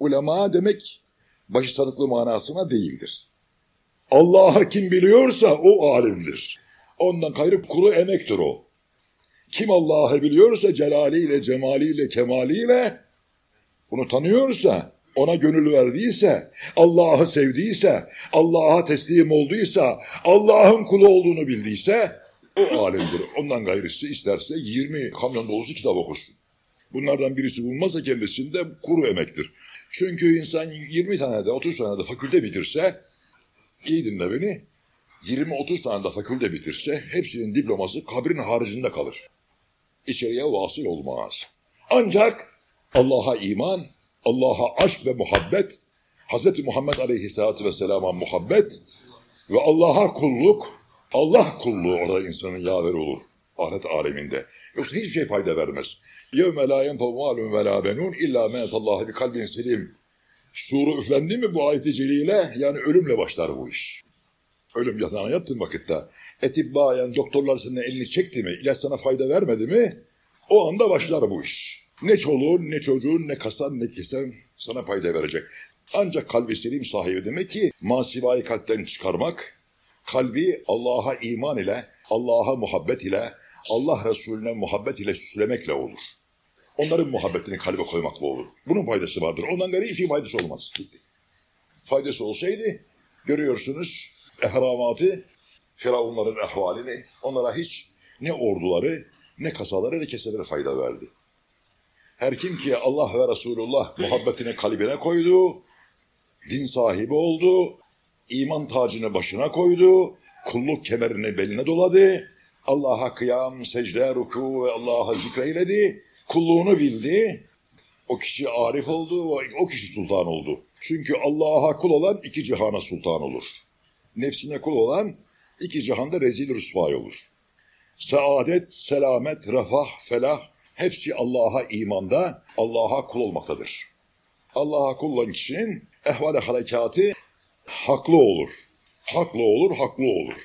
ulema demek başı sarıklı manasına değildir. Allah'ı kim biliyorsa o alimdir. Ondan gayrı kuru emektir o. Kim Allah'ı biliyorsa celaliyle, cemaliyle, kemaliyle bunu tanıyorsa, ona gönül verdiyse, Allah'ı sevdiyse, Allah'a teslim olduysa, Allah'ın kulu olduğunu bildiyse o alimdir. Ondan gayrısı isterse 20 kamyon dolusu kitap okusun. Bunlardan birisi bulmazsa kendisinde kuru emektir. Çünkü insan 20 tane de 30 tane de fakülte bitirse, iyi dinle beni, 20-30 tane de fakülte bitirse hepsinin diploması kabrin haricinde kalır. İçeriye vasıl olmaz. Ancak Allah'a iman, Allah'a aşk ve muhabbet, Hz. Muhammed Aleyhisselatü Vesselam'a muhabbet ve Allah'a kulluk, Allah kulluğu orada insanın yaveri olur ahiret aleminde. Yoksa hiçbir şey fayda vermez. يَوْمَ لَا يَنْفَوْ مَالٌ وَلَا بَنُونَ اِلَّا مَنَتَ اللّٰهِ بِكَلْبٍ selim. Suru üflendi mi bu ayet-i celile yani ölümle başlar bu iş. Ölüm yatağına yattığın vakitte etibbayen doktorlar senin elini çekti mi, ilaç sana fayda vermedi mi o anda başlar bu iş. Ne çoluğun, ne çocuğun, ne kasan, ne kesen sana fayda verecek. Ancak kalbi selim sahibi demek ki masivayı kalpten çıkarmak, kalbi Allah'a iman ile, Allah'a muhabbet ile, Allah Resulüne muhabbet ile süslemekle olur. Onların muhabbetini kalbe koymakla olur. Bunun faydası vardır. Ondan geri hiçbir şey faydası olmaz. Faydası olsaydı görüyorsunuz ehramatı, firavunların ehvalini onlara hiç ne orduları, ne kasaları, ne keseleri fayda verdi. Her kim ki Allah ve Resulullah muhabbetini kalbine koydu, din sahibi oldu, iman tacını başına koydu, kulluk kemerini beline doladı, Allah'a kıyam, secde, ruku ve Allah'a zikreyledi, kulluğunu bildi, o kişi arif oldu, o kişi sultan oldu. Çünkü Allah'a kul olan iki cihana sultan olur. Nefsine kul olan iki cihanda rezil rüsvay olur. Saadet, selamet, refah, felah hepsi Allah'a imanda, Allah'a kul olmaktadır. Allah'a kul olan kişinin ehval-i harekatı haklı olur. Haklı olur, haklı olur.